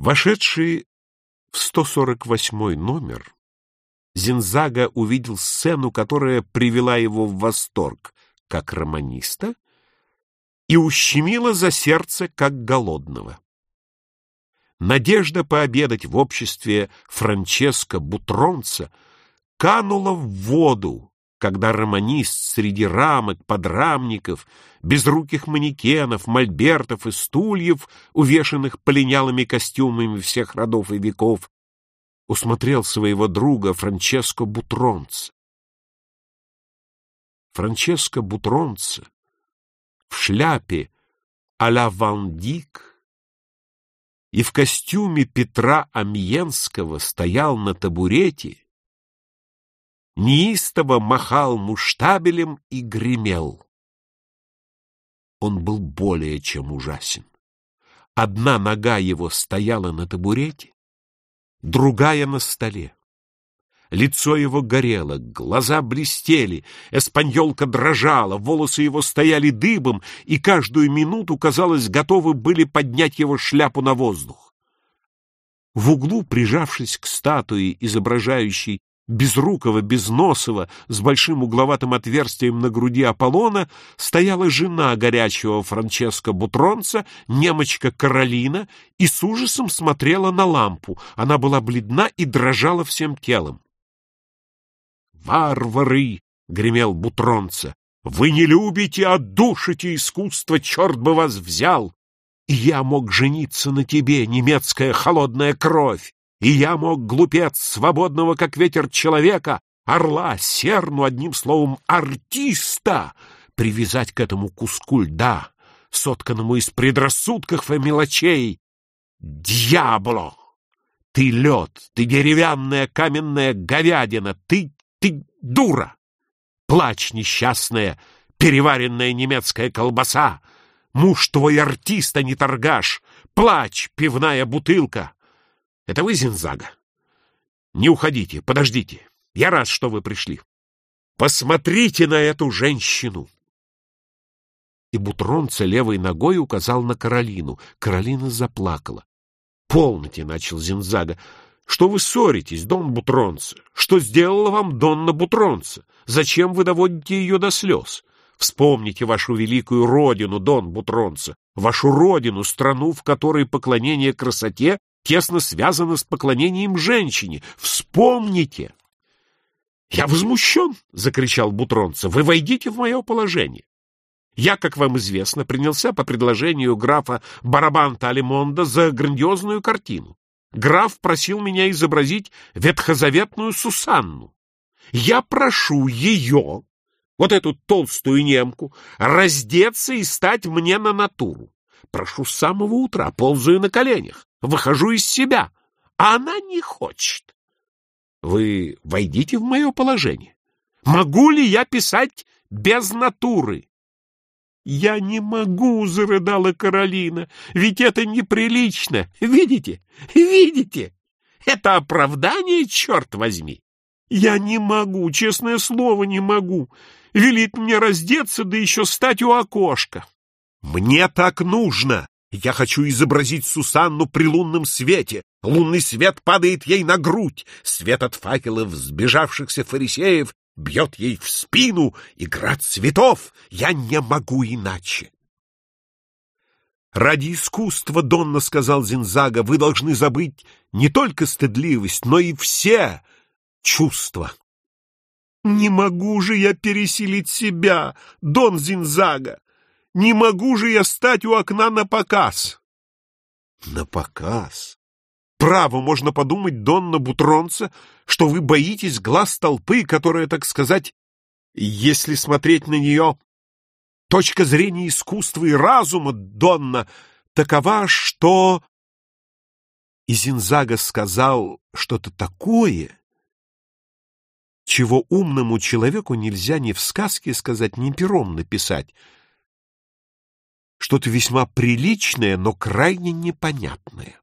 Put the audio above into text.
Вошедший в 148 номер, Зинзага увидел сцену, которая привела его в восторг как романиста и ущемила за сердце как голодного. Надежда пообедать в обществе Франческо Бутронца канула в воду, когда романист среди рамок, подрамников, безруких манекенов, мольбертов и стульев, увешанных полинялыми костюмами всех родов и веков, усмотрел своего друга Франческо Бутронца. Франческо Бутронца в шляпе а-ля Ван и в костюме Петра Амьенского стоял на табурете неистово махал муштабелем и гремел. Он был более чем ужасен. Одна нога его стояла на табурете, другая на столе. Лицо его горело, глаза блестели, эспаньолка дрожала, волосы его стояли дыбом, и каждую минуту, казалось, готовы были поднять его шляпу на воздух. В углу, прижавшись к статуе, изображающей безрукого, безносого, с большим угловатым отверстием на груди Аполлона, стояла жена горячего Франческо Бутронца, немочка Каролина, и с ужасом смотрела на лампу. Она была бледна и дрожала всем телом. «Варвары!» — гремел Бутронца. «Вы не любите, а душите искусство, черт бы вас взял! И я мог жениться на тебе, немецкая холодная кровь! И я мог, глупец, свободного, как ветер человека, орла, серну, одним словом, артиста, привязать к этому куску льда, сотканному из предрассудков и мелочей. Дьябло! Ты лед, ты деревянная каменная говядина, ты, ты дура! Плачь, несчастная, переваренная немецкая колбаса! Муж твой артист, а не торгаш! Плачь, пивная бутылка! Это вы, Зинзага? Не уходите, подождите. Я рад, что вы пришли. Посмотрите на эту женщину!» И Бутронца левой ногой указал на Каролину. Каролина заплакала. «Полноте!» — начал Зинзага. «Что вы ссоритесь, Дон Бутронца? Что сделала вам Донна Бутронца? Зачем вы доводите ее до слез? Вспомните вашу великую родину, Дон Бутронца, вашу родину, страну, в которой поклонение красоте тесно связано с поклонением женщине. Вспомните!» «Я возмущен!» — закричал Бутронца. «Вы войдите в мое положение!» Я, как вам известно, принялся по предложению графа Барабанта Алимонда за грандиозную картину. Граф просил меня изобразить ветхозаветную Сусанну. Я прошу ее, вот эту толстую немку, раздеться и стать мне на натуру. Прошу с самого утра, ползаю на коленях выхожу из себя, а она не хочет. Вы войдите в мое положение. Могу ли я писать без натуры? «Я не могу!» — зарыдала Каролина. «Ведь это неприлично! Видите? Видите? Это оправдание, черт возьми! Я не могу, честное слово, не могу! Велит мне раздеться, да еще стать у окошка!» «Мне так нужно!» Я хочу изобразить Сусанну при лунном свете. Лунный свет падает ей на грудь. Свет от факелов сбежавшихся фарисеев бьет ей в спину. Игра цветов. Я не могу иначе. «Ради искусства, — Донна сказал Зинзага, — вы должны забыть не только стыдливость, но и все чувства». «Не могу же я пересилить себя, Дон Зинзага! Не могу же я стать у окна на показ. На показ? Право, можно подумать, Донна Бутронца, что вы боитесь глаз толпы, которая, так сказать, если смотреть на нее, точка зрения искусства и разума, Донна, такова, что... И Зинзага сказал что-то такое, чего умному человеку нельзя ни в сказке сказать, ни пером написать — что-то весьма приличное, но крайне непонятное.